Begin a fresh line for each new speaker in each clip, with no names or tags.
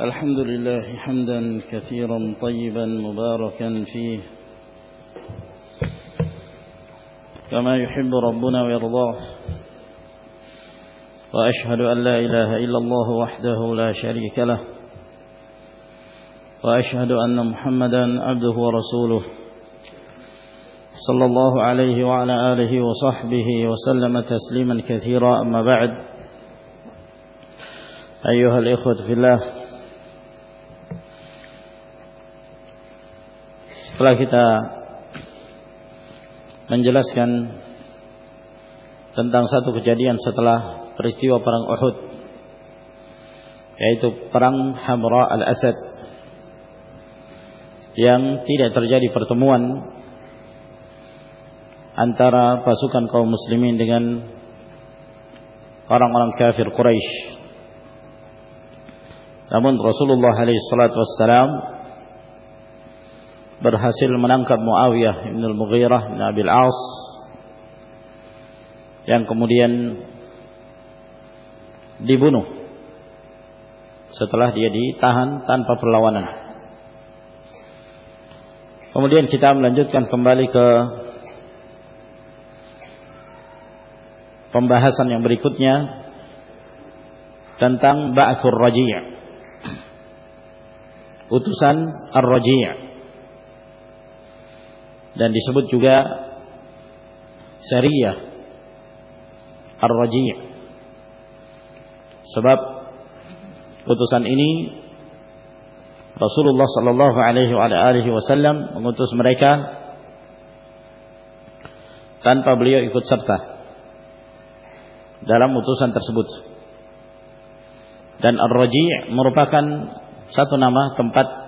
الحمد لله حمدا كثيرا طيبا مباركا فيه. كما يحب ربنا ويرضاه. وأشهد أن لا إله إلا الله وحده لا شريك له. وأشهد أن محمدا عبده ورسوله. صلى الله عليه وعلى آله وصحبه وسلم تسليما كثيرا. أما بعد أيها الإخوة في الله setelah kita menjelaskan tentang satu kejadian setelah peristiwa perang Uhud yaitu perang Hamra al-Asad yang tidak terjadi pertemuan antara pasukan kaum muslimin dengan orang-orang kafir Quraisy. Namun Rasulullah alaihi salatu wassalam berhasil menangkap Muawiyah bin Al-Mughirah bin Abil As yang kemudian dibunuh setelah dia ditahan tanpa perlawanan. Kemudian kita melanjutkan kembali ke pembahasan yang berikutnya tentang Ba'thur Raji' utusan Ar-Raji' dan disebut juga Sariyah Ar-Raji' sebab utusan ini Rasulullah sallallahu alaihi wasallam mengutus mereka tanpa beliau ikut serta dalam utusan tersebut. Dan Ar-Raji' merupakan satu nama tempat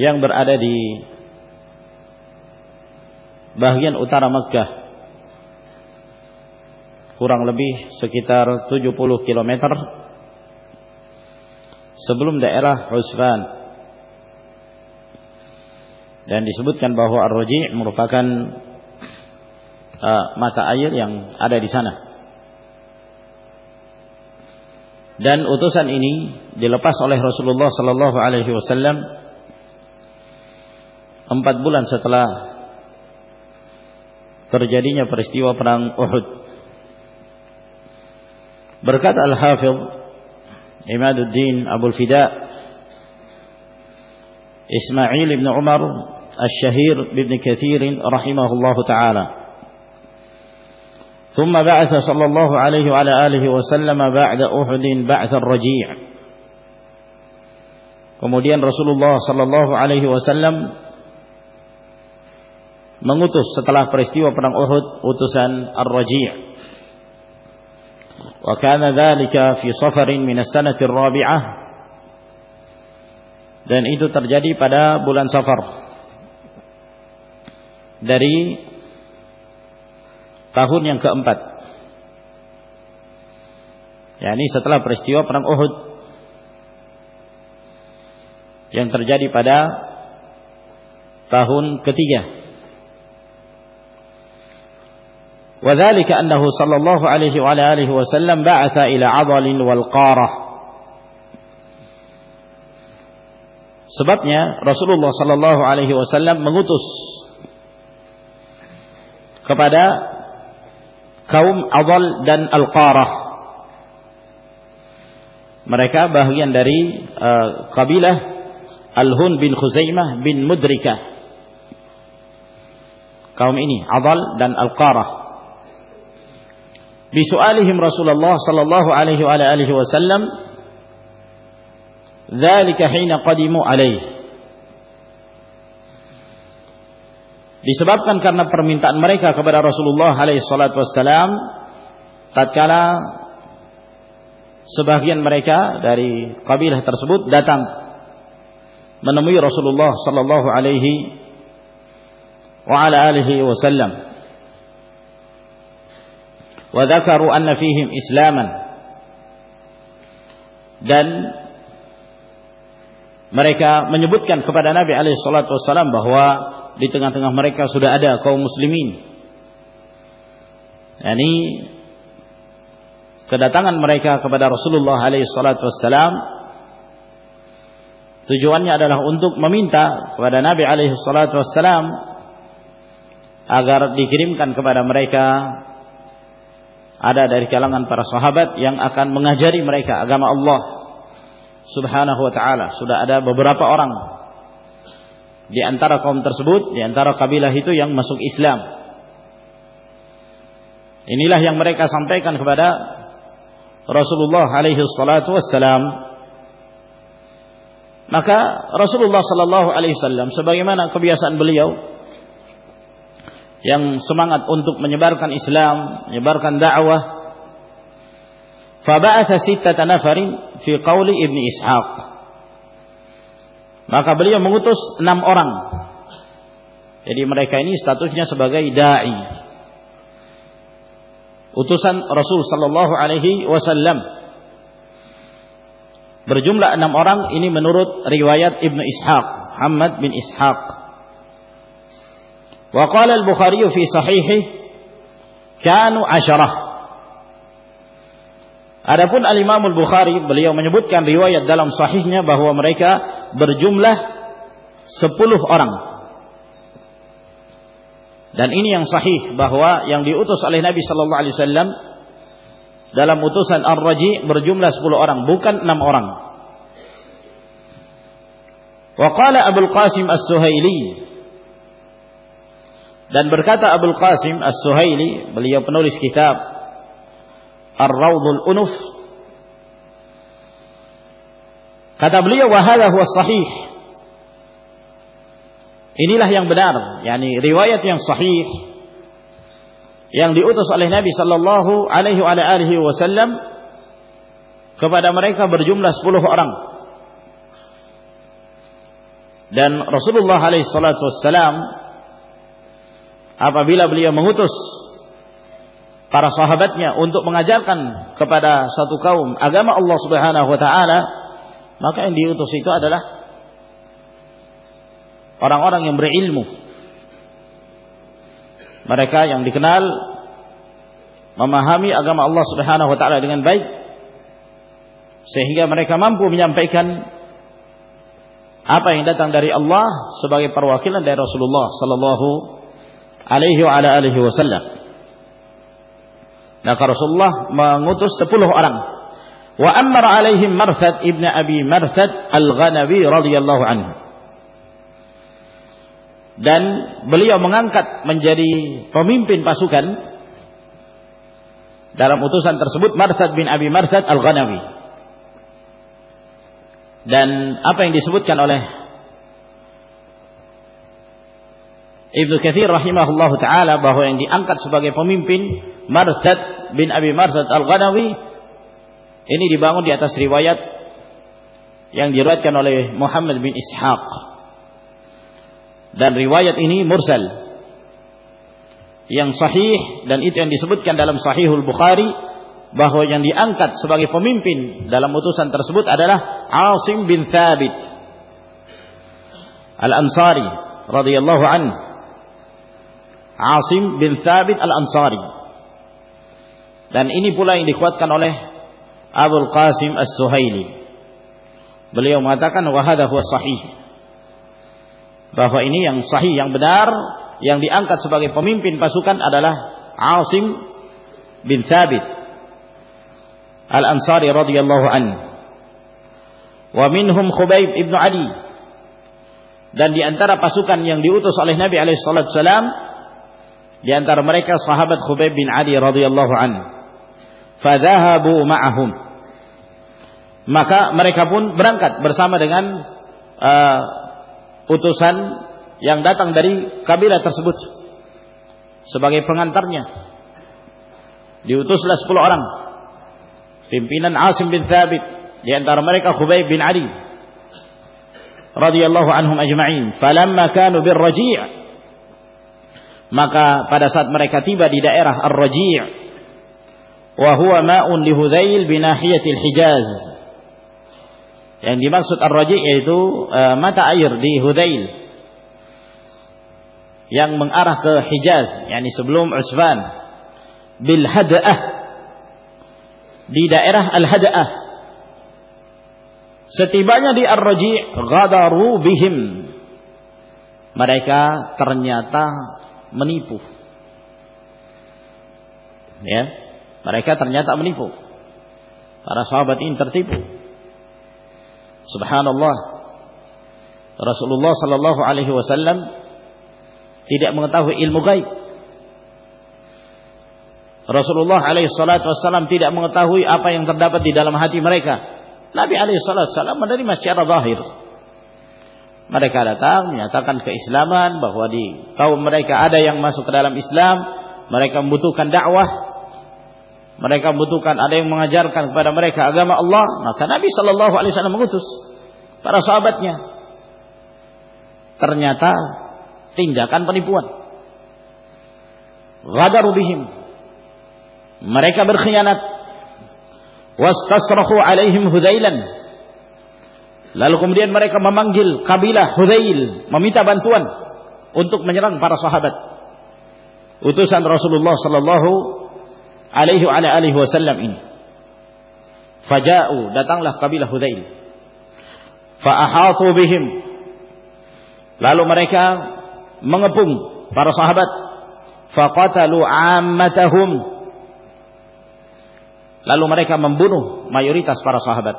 yang berada di bagian utara Mekah kurang lebih sekitar 70 km sebelum daerah Husfan dan disebutkan bahwa Ar-Raji' merupakan uh, mata air yang ada di sana. Dan utusan ini dilepas oleh Rasulullah sallallahu alaihi wasallam empat bulan setelah terjadinya peristiwa perang Uhud. Berkata Al-Hafidh Imaduddin Abu Fida Ismail bin Umar Al-Shahir bin Kathir rahimahullah taala ثم بعث صلى الله عليه وعلى آله وسلم بعد أحد بعث الرجيع Kemudian Rasulullah sallallahu alaihi wasallam mengutus setelah peristiwa perang Uhud utusan Ar-Raji' fi safarin min as-sanati ar-rabi'ah. Dan itu terjadi pada bulan Safar. Dari tahun yang keempat. Yakni setelah peristiwa perang Uhud yang terjadi pada tahun ketiga وذلك أنه صلى الله عليه وعلى آله وسلم بعث إلى عضل والقارة Sebabnya Rasulullah sallallahu alaihi wasallam mengutus kepada kaum Adal dan Al-Qarah. Mereka bagian dari uh, kabilah Al-Hun bin Khuzaimah bin Mudrikah. Kaum ini Adal dan Al-Qarah bisu'alihim Rasulullah sallallahu alaihi wa alihi wasallam dzalika hina qadimu alaihi disebabkan karena permintaan mereka kepada Rasulullah alaihi salatu wasallam tatkala sebagian mereka dari kabilah tersebut datang menemui Rasulullah sallallahu alaihi wa ala alihi wasallam dzakaru anna fihim islaman dan mereka menyebutkan kepada Nabi wasallam bahwa di tengah-tengah mereka sudah ada kaum muslimin. Yani kedatangan mereka kepada Rasulullah wassalam tujuannya adalah untuk meminta kepada Nabi wassalam agar dikirimkan kepada mereka ada dari kalangan para sahabat yang akan mengajari mereka agama Allah Subhanahu wa taala. Sudah ada beberapa orang di antara kaum tersebut, di antara kabilah itu yang masuk Islam. Inilah yang mereka sampaikan kepada Rasulullah alaihi salatu wassalam. Maka Rasulullah sallallahu alaihi wasallam sebagaimana kebiasaan beliau yang semangat untuk menyebarkan Islam, menyebarkan dakwah. Faba'atha sittata nafarin fi qawli Ibni Ishaq. Maka beliau mengutus enam orang. Jadi mereka ini statusnya sebagai dai. Utusan Rasul sallallahu alaihi wasallam. Berjumlah enam orang ini menurut riwayat Ibnu Ishaq, Muhammad bin Ishaq. وقال البخاري في صحيحه كانوا عشرة Adapun Al-Imam Al-Bukhari beliau menyebutkan riwayat dalam sahihnya bahwa mereka berjumlah 10 orang. Dan ini yang sahih bahwa yang diutus oleh Nabi sallallahu alaihi wasallam dalam utusan Ar-Raji berjumlah 10 orang, bukan 6 orang. Wa qala Abu Qasim As-Suhaili dan berkata Abdul Qasim As-Suhaili, beliau penulis kitab Ar-Rawdul Unuf. Kata beliau, "Wahada huwa sahih." Inilah yang benar, yakni riwayat yang sahih yang diutus oleh Nabi sallallahu alaihi wa alihi wasallam kepada mereka berjumlah 10 orang. Dan Rasulullah alaihi salatu wassalam apabila beliau mengutus para sahabatnya untuk mengajarkan kepada satu kaum agama Allah Subhanahu wa taala, maka yang diutus itu adalah orang-orang yang berilmu. Mereka yang dikenal memahami agama Allah Subhanahu wa taala dengan baik sehingga mereka mampu menyampaikan apa yang datang dari Allah sebagai perwakilan dari Rasulullah sallallahu alaihi wa ala alihi wasallam. Maka Rasulullah mengutus 10 orang. Wa amar alaihim Marthad ibn Abi Marthad Al-Ghanawi radhiyallahu anhu. Dan beliau mengangkat menjadi pemimpin pasukan dalam utusan tersebut Marthad bin Abi Marthad Al-Ghanawi. Dan apa yang disebutkan oleh Ibnu Katsir rahimahullahu taala bahwa yang diangkat sebagai pemimpin Marthad bin Abi Marthad Al-Ghanawi ini dibangun di atas riwayat yang diriwayatkan oleh Muhammad bin Ishaq. Dan riwayat ini mursal. Yang sahih dan itu yang disebutkan dalam Sahihul Bukhari bahwa yang diangkat sebagai pemimpin dalam utusan tersebut adalah Asim bin Thabit Al-Ansari radhiyallahu anhu Asim bin Thabit Al-Ansari. Dan ini pula yang dikuatkan oleh Abdul Qasim As-Suhaili. Beliau mengatakan wahada huwa sahih. Bahwa ini yang sahih, yang benar, yang diangkat sebagai pemimpin pasukan adalah Asim bin Thabit Al-Ansari radhiyallahu anhu. Wa minhum Khubayb ibn Ali. Dan di antara pasukan yang diutus oleh Nabi alaihi di antara mereka sahabat Khubayb bin Adi radhiyallahu anhu. Fadhahabu ma'ahum. Maka mereka pun berangkat bersama dengan uh, utusan yang datang dari kabilah tersebut sebagai pengantarnya. Diutuslah 10 orang. Pimpinan Asim bin Thabit di antara mereka Khubayb bin Ali radhiyallahu anhum ajma'in. Falamma kanu birraji' Maka pada saat mereka tiba di daerah Ar-Raji' wa huwa ma'un li Hudzail bi nahiyatil Hijaz. Yang dimaksud Ar-Raji' yaitu uh, mata air di Hudzail yang mengarah ke Hijaz, yakni sebelum Usfan bil Hada'ah di daerah Al-Hada'ah. Setibanya di Ar-Raji' ghadaru bihim. Mereka ternyata menipu. Ya, mereka ternyata menipu. Para sahabat ini tertipu. Subhanallah. Rasulullah sallallahu alaihi wasallam tidak mengetahui ilmu gaib. Rasulullah alaihi salatu wasallam tidak mengetahui apa yang terdapat di dalam hati mereka. Nabi alaihi salatu wasallam menerima secara zahir. Mereka datang menyatakan keislaman bahwa di kaum mereka ada yang masuk ke dalam Islam, mereka membutuhkan dakwah, mereka membutuhkan ada yang mengajarkan kepada mereka agama Allah, maka Nabi sallallahu alaihi wasallam mengutus para sahabatnya. Ternyata tindakan penipuan. Ghadaru bihim mereka berkhianat wastasrahu alaihim hudailan lalu kemudian mereka memanggil kabilah Hudail meminta bantuan untuk menyerang para sahabat. Utusan Rasulullah sallallahu alaihi wa alihi wasallam ini. Faja'u datanglah kabilah Hudail fa'ahatu bihim. Lalu mereka mengepung para sahabat. Faqatalu ammatahum. Lalu mereka membunuh mayoritas para sahabat.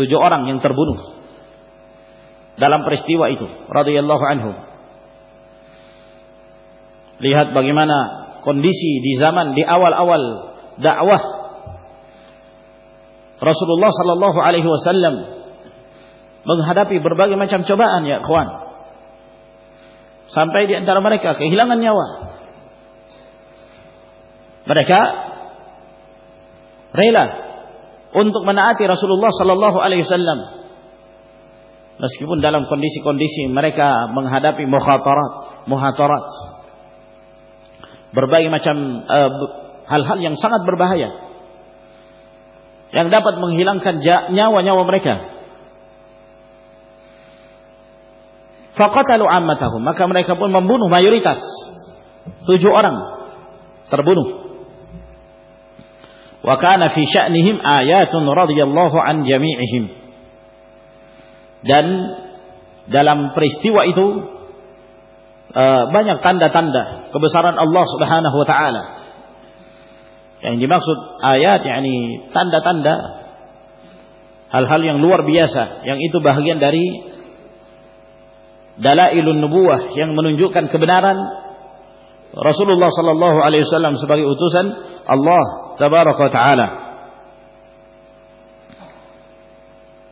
Tujuh orang yang terbunuh dalam peristiwa itu. Radiyallahu anhu. Lihat bagaimana kondisi di zaman di awal-awal dakwah Rasulullah sallallahu alaihi wasallam menghadapi berbagai macam cobaan ya kawan. Sampai di antara mereka kehilangan nyawa. Mereka rela untuk menaati Rasulullah sallallahu alaihi wasallam. Meskipun dalam kondisi-kondisi mereka menghadapi mukhatarat muhatarat. Berbagai macam eh, hal-hal uh, yang sangat berbahaya. Yang dapat menghilangkan nyawa-nyawa mereka. Faqatalu ammatahum maka mereka pun membunuh mayoritas. Tujuh orang terbunuh wa kana fi sya'nihim ayatun radhiyallahu an jami'ihim. Dan dalam peristiwa itu uh, banyak tanda-tanda kebesaran Allah Subhanahu wa taala. Yang dimaksud ayat yakni tanda-tanda hal-hal yang luar biasa yang itu bagian dari dalailun nubuwah yang menunjukkan kebenaran Rasulullah sallallahu alaihi wasallam sebagai utusan Allah tabaraka taala.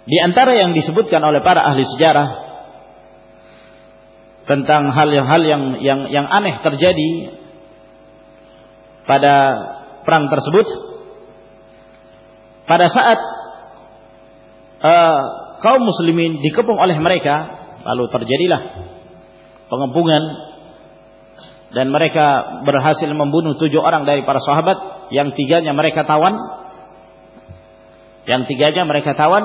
Di antara yang disebutkan oleh para ahli sejarah tentang hal-hal yang yang yang aneh terjadi pada perang tersebut pada saat uh, kaum muslimin dikepung oleh mereka lalu terjadilah pengepungan dan mereka berhasil membunuh tujuh orang dari para sahabat. Yang tiganya mereka tawan. Yang tiganya mereka tawan.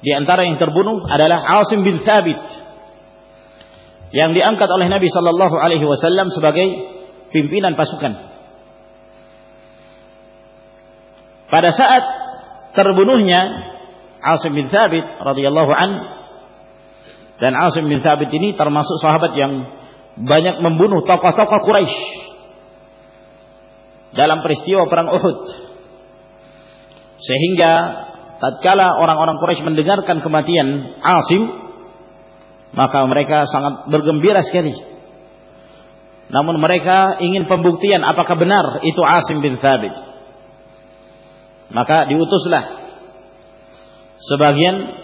Di antara yang terbunuh adalah Asim bin Thabit. Yang diangkat oleh Nabi sallallahu alaihi wasallam sebagai pimpinan pasukan. Pada saat terbunuhnya Asim bin Thabit radhiyallahu an dan Asim bin Thabit ini termasuk sahabat yang banyak membunuh tokoh-tokoh Quraisy dalam peristiwa perang Uhud. Sehingga tatkala orang-orang Quraisy mendengarkan kematian Asim, maka mereka sangat bergembira sekali. Namun mereka ingin pembuktian apakah benar itu Asim bin Thabit. Maka diutuslah sebagian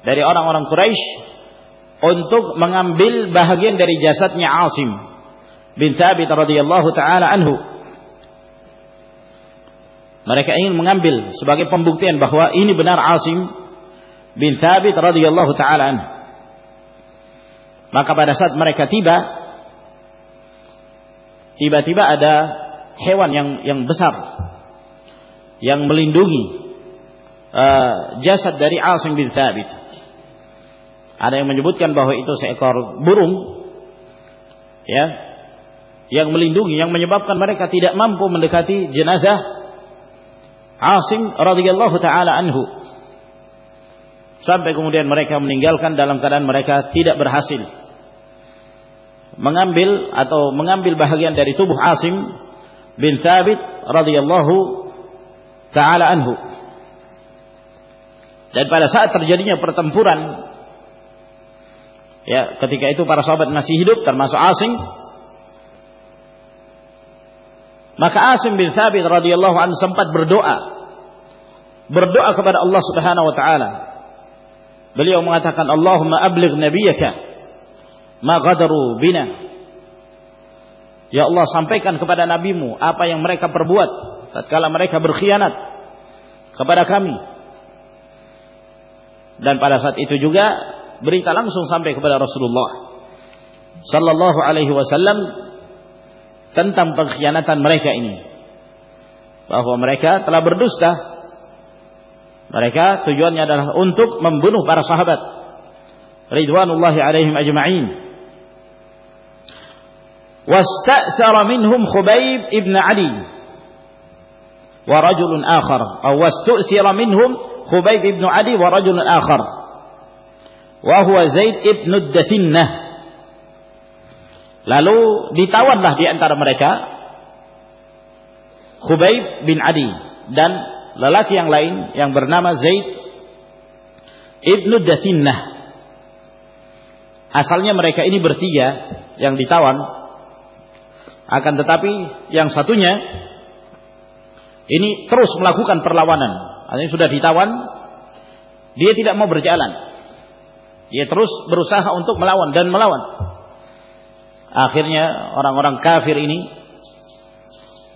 dari orang-orang Quraisy untuk mengambil bahagian dari jasadnya Asim bin Thabit radhiyallahu taala anhu. Mereka ingin mengambil sebagai pembuktian bahwa ini benar Asim bin Thabit radhiyallahu taala anhu. Maka pada saat mereka tiba tiba-tiba ada hewan yang yang besar yang melindungi uh, jasad dari Asim bin Thabit. Ada yang menyebutkan bahwa itu seekor burung ya yang melindungi yang menyebabkan mereka tidak mampu mendekati jenazah Asim radhiyallahu taala anhu. Sampai kemudian mereka meninggalkan dalam keadaan mereka tidak berhasil. Mengambil atau mengambil bahagian dari tubuh Asim bin Thabit radhiyallahu taala anhu. Dan pada saat terjadinya pertempuran ya ketika itu para sahabat masih hidup termasuk Asim. Maka Asim bin Thabit radhiyallahu anhu sempat berdoa. Berdoa kepada Allah Subhanahu wa taala. Beliau mengatakan Allahumma abligh nabiyyaka ma ghadaru bina. Ya Allah sampaikan kepada nabimu apa yang mereka perbuat tatkala mereka berkhianat kepada kami. Dan pada saat itu juga berita langsung sampai kepada Rasulullah sallallahu alaihi wasallam tentang pengkhianatan mereka ini. Bahwa mereka telah berdusta. Mereka tujuannya adalah untuk membunuh para sahabat. Ridwanullahi alaihim ajma'in. Wasta'sara minhum Khubayb ibn Ali. Wa rajulun akhar. Atau wastu'sira minhum Khubayb ibn Adi wa rajul akhar wa huwa Zaid ibn Dafinnah lalu ditawanlah di antara mereka Khubayb bin Adi dan lelaki yang lain yang bernama Zaid ibn Dafinnah asalnya mereka ini bertiga yang ditawan. Akan tetapi yang satunya ini terus melakukan perlawanan. Artinya sudah ditawan, dia tidak mau berjalan. Dia terus berusaha untuk melawan dan melawan. Akhirnya orang-orang kafir ini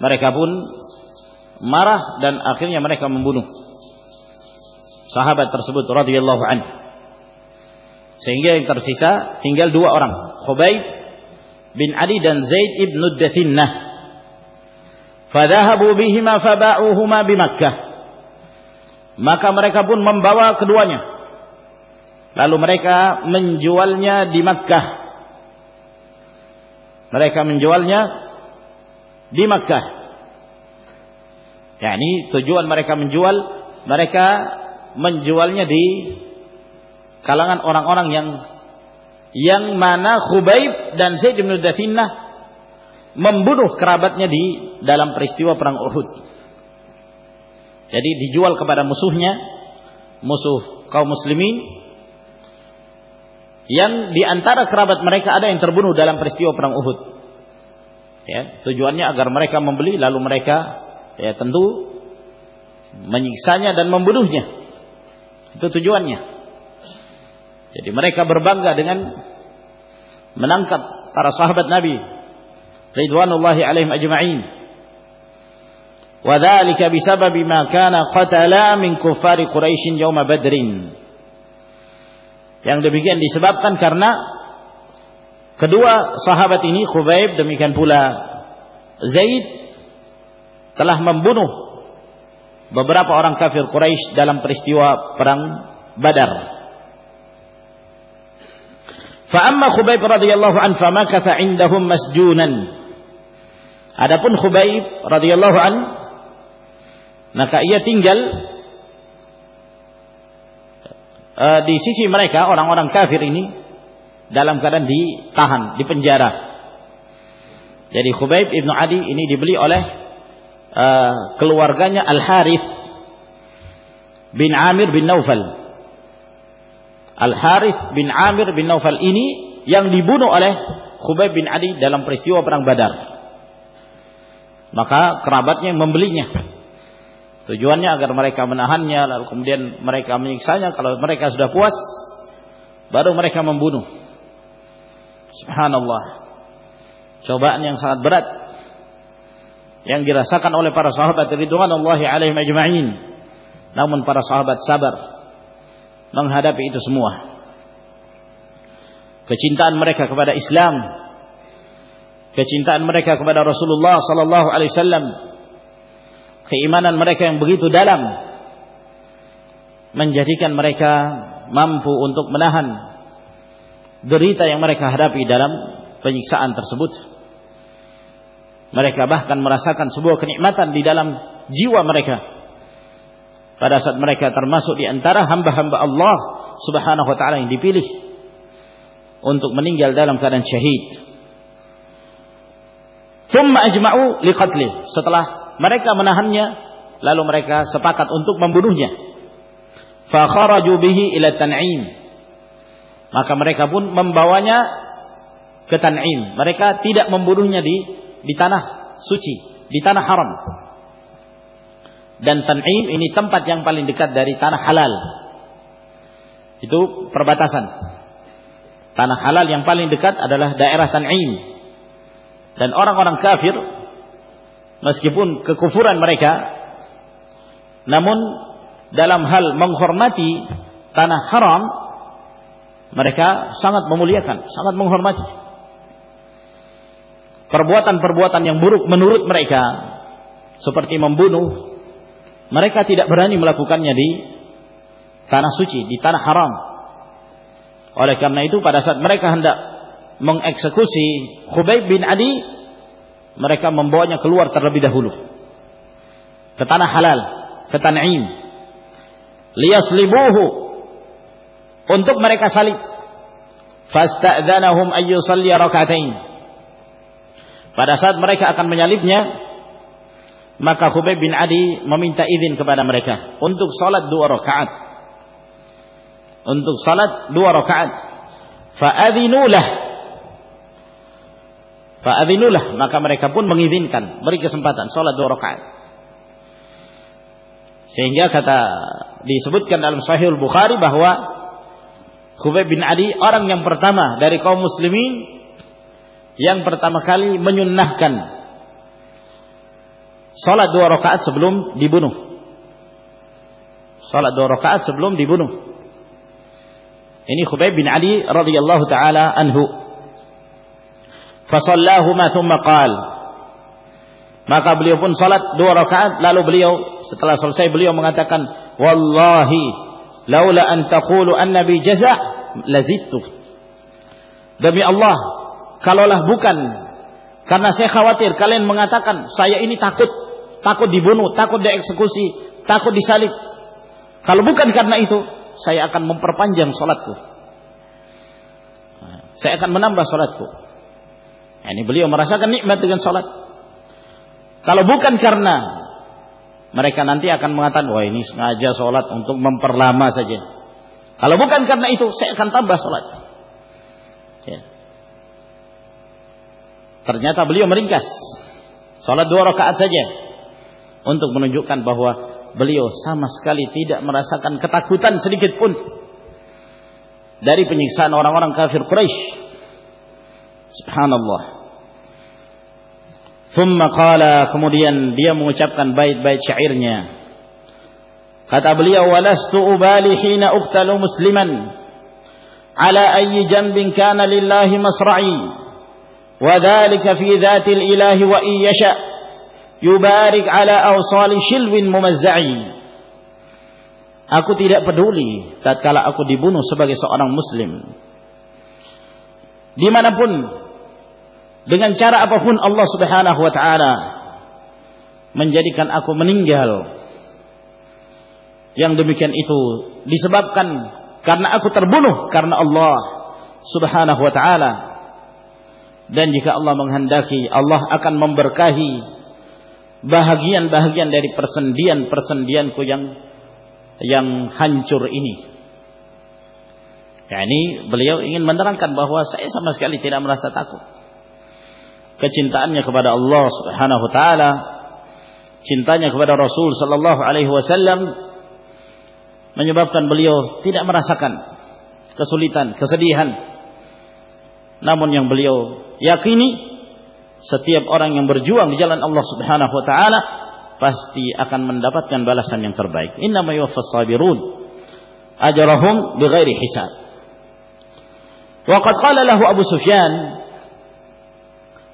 mereka pun marah dan akhirnya mereka membunuh sahabat tersebut radhiyallahu anhu. Sehingga yang tersisa tinggal dua orang, Khubayb bin Ali dan Zaid ibn Dathinnah. Fadhahabu bihima faba'uhuma bi Makkah maka mereka pun membawa keduanya lalu mereka menjualnya di Makkah. Mereka menjualnya di Makkah. Yakni tujuan mereka menjual. Mereka menjualnya di kalangan orang-orang yang yang mana Khubaib dan Zaid bin Dathinnah membunuh kerabatnya di dalam peristiwa perang Uhud. Jadi dijual kepada musuhnya, musuh kaum muslimin yang di antara kerabat mereka ada yang terbunuh dalam peristiwa perang Uhud. Ya, tujuannya agar mereka membeli lalu mereka ya tentu menyiksanya dan membunuhnya. Itu tujuannya. Jadi mereka berbangga dengan menangkap para sahabat Nabi ridwanullahi alaihim ajma'in. Wa dzalika bisababi ma kana qatala min kuffari Quraisy yauma Badrin yang demikian disebabkan karena kedua sahabat ini Khubaib demikian pula Zaid telah membunuh beberapa orang kafir Quraisy dalam peristiwa perang Badar. Fa amma Khubaib radhiyallahu anhu famakatha indahum masjunan. Adapun Khubaib radhiyallahu anhu maka ia tinggal uh, di sisi mereka orang-orang kafir ini dalam keadaan ditahan di penjara. Jadi Khubaib ibnu Adi ini dibeli oleh uh, keluarganya Al Harith bin Amir bin Naufal. Al Harith bin Amir bin Naufal ini yang dibunuh oleh Khubaib bin Adi dalam peristiwa perang Badar. Maka kerabatnya membelinya. Tujuannya agar mereka menahannya lalu kemudian mereka menyiksanya kalau mereka sudah puas baru mereka membunuh. Subhanallah. Cobaan yang sangat berat yang dirasakan oleh para sahabat ridwanullahi alaihim ajma'in. Namun para sahabat sabar menghadapi itu semua. Kecintaan mereka kepada Islam, kecintaan mereka kepada Rasulullah sallallahu alaihi wasallam keimanan mereka yang begitu dalam menjadikan mereka mampu untuk menahan derita yang mereka hadapi dalam penyiksaan tersebut. Mereka bahkan merasakan sebuah kenikmatan di dalam jiwa mereka. Pada saat mereka termasuk di antara hamba-hamba Allah Subhanahu wa taala yang dipilih untuk meninggal dalam keadaan syahid. Thumma ajma'u liqatlih. Setelah mereka menahannya, lalu mereka sepakat untuk membunuhnya. Fa kharaju. Maka mereka pun membawanya ke Tan'im. Mereka tidak membunuhnya di di tanah suci, di tanah haram. Dan Tan'im ini tempat yang paling dekat dari tanah halal. Itu perbatasan. Tanah halal yang paling dekat adalah daerah Tan'im. Dan orang-orang kafir meskipun kekufuran mereka. Namun dalam hal menghormati tanah haram mereka sangat memuliakan, sangat menghormati. Perbuatan-perbuatan yang buruk menurut mereka seperti membunuh mereka tidak berani melakukannya di tanah suci di tanah haram. Oleh karena itu pada saat mereka hendak mengeksekusi Khubayb bin Adi mereka membawanya keluar terlebih dahulu ke tanah halal ke Tan'im liyaslibuhu untuk mereka salib fasta'dzanahum ayyusalli rak'atain pada saat mereka akan menyalibnya, maka Khubayb bin Adi meminta izin kepada mereka untuk salat dua rakaat. Untuk salat dua rakaat. Fa'adhinulah. Fa'adhinulah. Maka mereka pun mengizinkan. Beri kesempatan salat dua rakaat. Sehingga kata disebutkan dalam Sahih Bukhari bahwa Khubayb bin Adi orang yang pertama dari kaum muslimin yang pertama kali menyunnahkan salat dua rakaat sebelum dibunuh. Salat dua rakaat sebelum dibunuh. Ini Khubayb bin Ali radhiyallahu taala anhu. Fasallahuma thumma qal. Maka beliau pun salat dua rakaat lalu beliau setelah selesai beliau mengatakan wallahi laula an taqulu annabi jaza' lazittu. Demi Allah Kalaulah bukan karena saya khawatir kalian mengatakan saya ini takut, takut dibunuh, takut dieksekusi, takut disalib. Kalau bukan karena itu, saya akan memperpanjang sholatku. Saya akan menambah sholatku. Ini beliau merasakan nikmat dengan sholat. Kalau bukan karena mereka nanti akan mengatakan, wah ini sengaja sholat untuk memperlama saja. Kalau bukan karena itu, saya akan tambah sholat. Ya. Ternyata beliau meringkas. Salat dua rakaat saja. Untuk menunjukkan bahwa beliau sama sekali tidak merasakan ketakutan sedikit pun. Dari penyiksaan orang-orang kafir Quraisy. Subhanallah. Thumma qala kemudian dia mengucapkan bait-bait syairnya. Kata beliau walastu ubali hina uqtalu musliman ala ayyi janbin kana lillahi masra'i وذلك في ذات الإله وإن يشاء يبارك على أوصال شلو ممزعي Aku tidak peduli tatkala aku dibunuh sebagai seorang muslim. Di mana pun dengan cara apa pun Allah Subhanahu wa taala menjadikan aku meninggal. Yang demikian itu disebabkan karena aku terbunuh karena Allah Subhanahu wa taala dan jika Allah menghendaki Allah akan memberkahi bahagian-bahagian dari persendian-persendianku yang yang hancur ini. Ya, ini beliau ingin menerangkan bahwa saya sama sekali tidak merasa takut. Kecintaannya kepada Allah Subhanahu wa taala, cintanya kepada Rasul sallallahu alaihi wasallam menyebabkan beliau tidak merasakan kesulitan, kesedihan namun yang beliau yakini setiap orang yang berjuang di jalan Allah Subhanahu wa taala pasti akan mendapatkan balasan yang terbaik. Innama yuwaffas sabirun ajrahum bighairi hisab. Wa qad qala lahu Abu Sufyan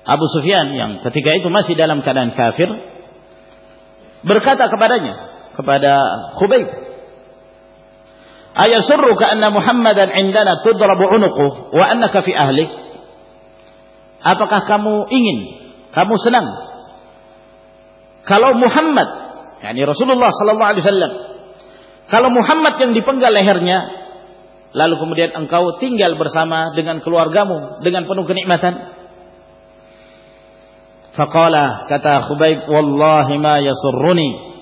Abu Sufyan yang ketika itu masih dalam keadaan kafir berkata kepadanya kepada Khubayb Ayasurruka anna Muhammadan indana tudrabu unuquh wa annaka fi ahlik? Apakah kamu ingin, kamu senang kalau Muhammad, yakni Rasulullah sallallahu alaihi wasallam, kalau Muhammad yang dipenggal lehernya, lalu kemudian engkau tinggal bersama dengan keluargamu dengan penuh kenikmatan. Faqala kata Khubayb wallahi ma yasurruni.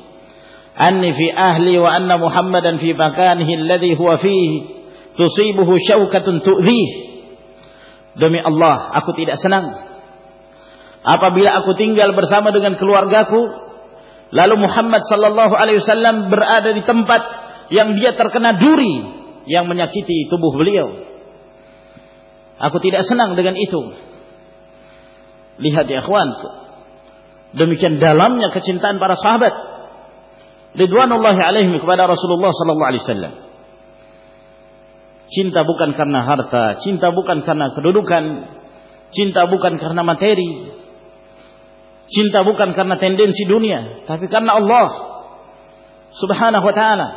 Anni fi ahli wa anna Muhammadan fi makanihi alladhi huwa fihi tusibuhu syaukatun tu'dhih demi Allah aku tidak senang. Apabila aku tinggal bersama dengan keluargaku lalu Muhammad sallallahu alaihi wasallam berada di tempat yang dia terkena duri yang menyakiti tubuh beliau aku tidak senang dengan itu Lihat ya ikhwan. Demikian dalamnya kecintaan para sahabat. Ridwanullahi alaihim kepada Rasulullah sallallahu alaihi wasallam. Cinta bukan karena harta, cinta bukan karena kedudukan, cinta bukan karena materi, cinta bukan karena tendensi dunia, tapi karena Allah Subhanahu wa taala.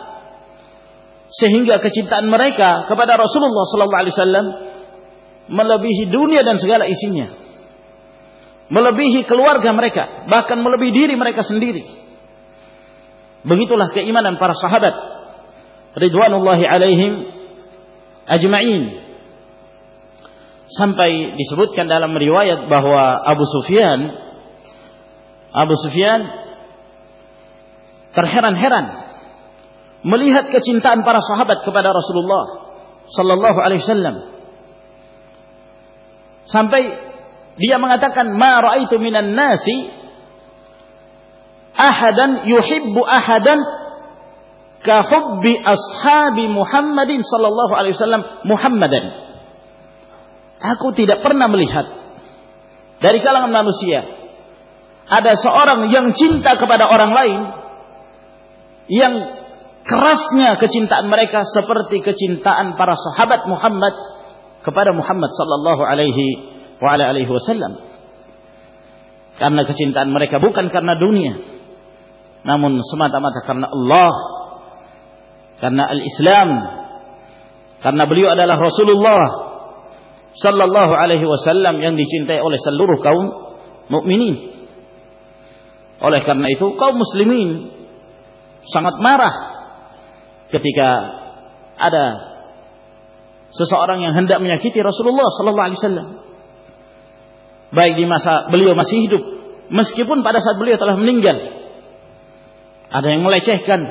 Sehingga kecintaan mereka kepada Rasulullah sallallahu alaihi wasallam melebihi dunia dan segala isinya melebihi keluarga mereka, bahkan melebihi diri mereka sendiri. Begitulah keimanan para sahabat ridwanullahi alaihim ajma'in. Sampai disebutkan dalam riwayat bahwa Abu Sufyan Abu Sufyan terheran-heran melihat kecintaan para sahabat kepada Rasulullah sallallahu alaihi wasallam. Sampai dia mengatakan ma raaitu minan nasi ahadan yuhibbu ahadan ka hubbi ashabi Muhammadin sallallahu alaihi wasallam Muhammadan. Aku tidak pernah melihat dari kalangan manusia ada seorang yang cinta kepada orang lain yang kerasnya kecintaan mereka seperti kecintaan para sahabat Muhammad kepada Muhammad sallallahu alaihi wa ala wasallam. Karena kecintaan mereka bukan karena dunia, namun semata-mata karena Allah, karena al-Islam, karena beliau adalah Rasulullah sallallahu alaihi wasallam yang dicintai oleh seluruh kaum mukminin. Oleh karena itu kaum muslimin sangat marah ketika ada seseorang yang hendak menyakiti Rasulullah sallallahu alaihi wasallam. Baik di masa beliau masih hidup meskipun pada saat beliau telah meninggal ada yang melecehkan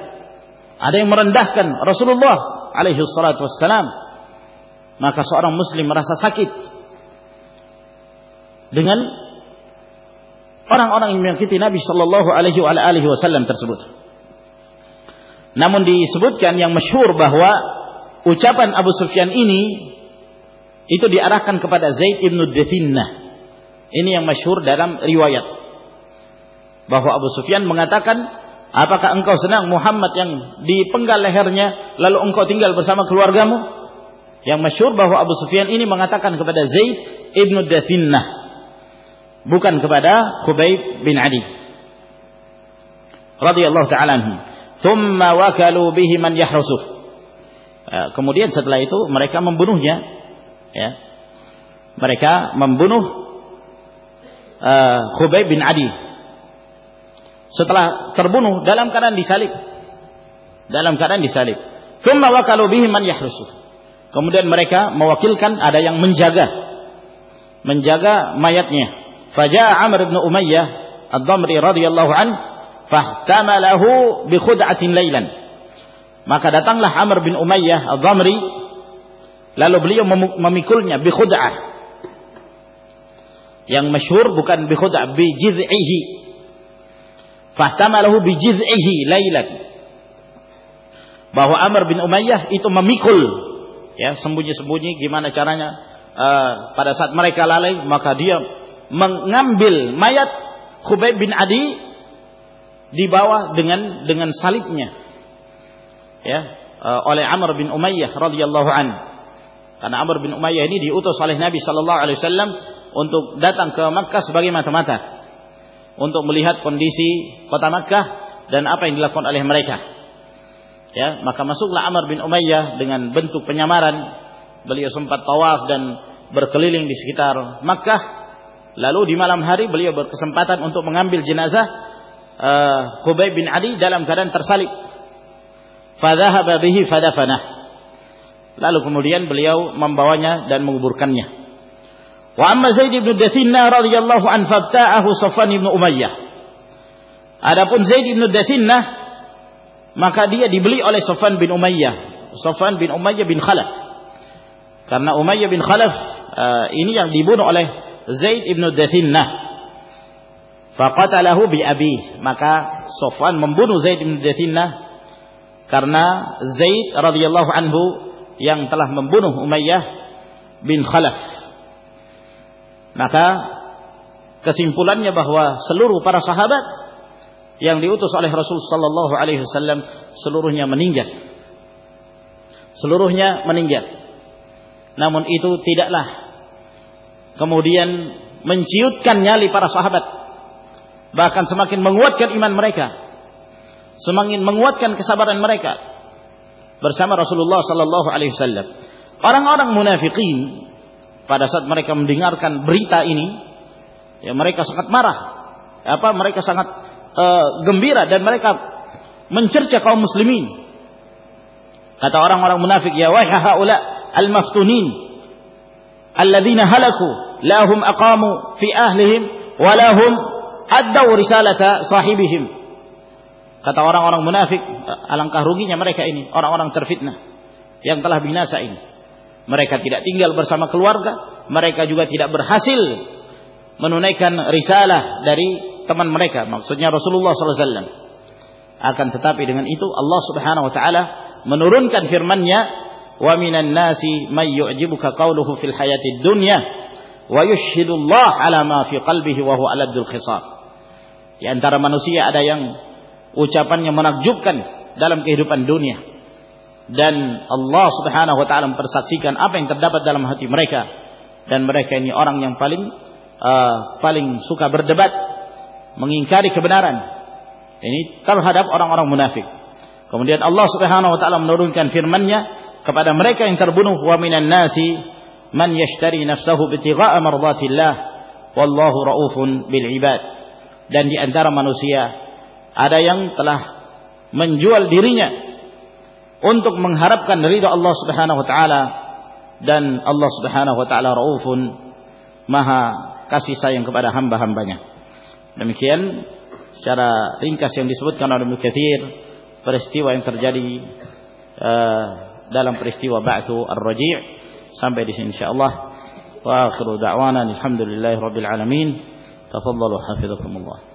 ada yang merendahkan Rasulullah alaihi salatu maka seorang muslim merasa sakit. Dengan orang-orang yang menyakiti Nabi sallallahu alaihi wasallam tersebut namun disebutkan yang masyhur bahwa ucapan Abu Sufyan ini itu diarahkan kepada Zaid ibn Dathinnah ini yang masyhur dalam riwayat. Bahwa Abu Sufyan mengatakan, apakah engkau senang Muhammad yang dipenggal lehernya, lalu engkau tinggal bersama keluargamu? Yang masyhur bahwa Abu Sufyan ini mengatakan kepada Zaid ibnu Dathinnah. Bukan kepada Khubayb bin Adi. Radiyallahu ta'ala anhu. Thumma wakalu bihi man yahrusuh. Ya, kemudian setelah itu mereka membunuhnya. Ya. Mereka membunuh uh, Khubayb bin Adi setelah terbunuh dalam keadaan disalib dalam keadaan disalib thumma wakalu bihi man yahrusu kemudian mereka mewakilkan ada yang menjaga menjaga mayatnya faja'a Amr bin Umayyah ad-Damri radhiyallahu an fahtamalahu bi khud'atin lailan maka datanglah Amr bin Umayyah ad-Damri lalu beliau memikulnya bi khud'ah. Yang masyhur bukan bi khuda' bi jiz'ihi. Fahtamalahu bi jiz'ihi lailan bahwa Amr bin Umayyah itu memikul ya sembunyi-sembunyi gimana caranya uh, pada saat mereka lalai maka dia mengambil mayat Khubayb bin Adi di bawah dengan dengan salibnya ya uh, oleh Amr bin Umayyah radhiyallahu an karena Amr bin Umayyah ini diutus oleh Nabi sallallahu alaihi wasallam untuk datang ke Makkah sebagai mata-mata untuk melihat kondisi kota Makkah dan apa yang dilakukan oleh mereka. Ya, maka masuklah Amr bin Umayyah dengan bentuk penyamaran. Beliau sempat tawaf dan berkeliling di sekitar Makkah. Lalu di malam hari beliau berkesempatan untuk mengambil jenazah uh, Khubayb bin Ali dalam keadaan tersalib. Fadhahaba bihi fadafanah. Lalu kemudian beliau membawanya dan menguburkannya. Wa amma Zaid bin Dathinna radhiyallahu an fabta'ahu Safwan bin Umayyah. Adapun Zaid bin Dathinna maka dia dibeli oleh Safwan bin Umayyah. Safwan bin Umayyah bin Khalaf. Karena Umayyah bin Khalaf uh, ini yang dibunuh oleh Zaid bin Dathinnah. Faqatalahu bi abi. Maka Safwan membunuh Zaid bin Dathinnah karena Zaid radhiyallahu anhu yang telah membunuh Umayyah bin Khalaf. Maka kesimpulannya bahwa seluruh para sahabat yang diutus oleh Rasul sallallahu alaihi wasallam seluruhnya meninggal. Seluruhnya meninggal. Namun itu tidaklah kemudian menciutkan nyali para sahabat. Bahkan semakin menguatkan iman mereka. Semakin menguatkan kesabaran mereka bersama Rasulullah sallallahu alaihi wasallam. Orang-orang munafikin pada saat mereka mendengarkan berita ini, ya mereka sangat marah. Apa mereka sangat uh, gembira dan mereka mencerca kaum muslimin. Kata orang-orang munafik, ya wahai haula al-maftunin alladzina halaku lahum aqamu fi ahlihim wa lahum addaw risalata sahibihim Kata orang-orang munafik, alangkah ruginya mereka ini, orang-orang terfitnah yang telah binasa ini. Mereka tidak tinggal bersama keluarga, mereka juga tidak berhasil menunaikan risalah dari teman mereka, maksudnya Rasulullah SAW. Akan tetapi dengan itu Allah Subhanahu wa taala menurunkan firman-Nya, "Wa minan nasi may yu'jibuka qawluhu fil hayatid dunya wa yushhidullah ala ma fi qalbihi wa huwa aladul khisab." Di antara manusia ada yang ucapannya menakjubkan dalam kehidupan dunia. Dan Allah Subhanahu wa taala mempersaksikan apa yang terdapat dalam hati mereka. Dan mereka ini orang yang paling uh, paling suka berdebat mengingkari kebenaran. Ini terhadap orang-orang munafik. Kemudian Allah Subhanahu wa taala menurunkan firman-Nya kepada mereka yang terbunuh wa minan nasi man yashtari nafsahu bitigha'a mardatillah wallahu raufun bil ibad dan di antara manusia ada yang telah menjual dirinya untuk mengharapkan ridha Allah Subhanahu wa taala. Dan Allah Subhanahu wa taala raufun maha kasih sayang kepada hamba-hambanya. Demikian secara ringkas yang disebutkan oleh Ibnu Katsir peristiwa yang terjadi uh, dalam peristiwa Ba'tsu Ar-Raji' sampai di sini insyaallah wa akhiru da'wana alhamdulillahi rabbil alamin تفضلوا حفظكم الله.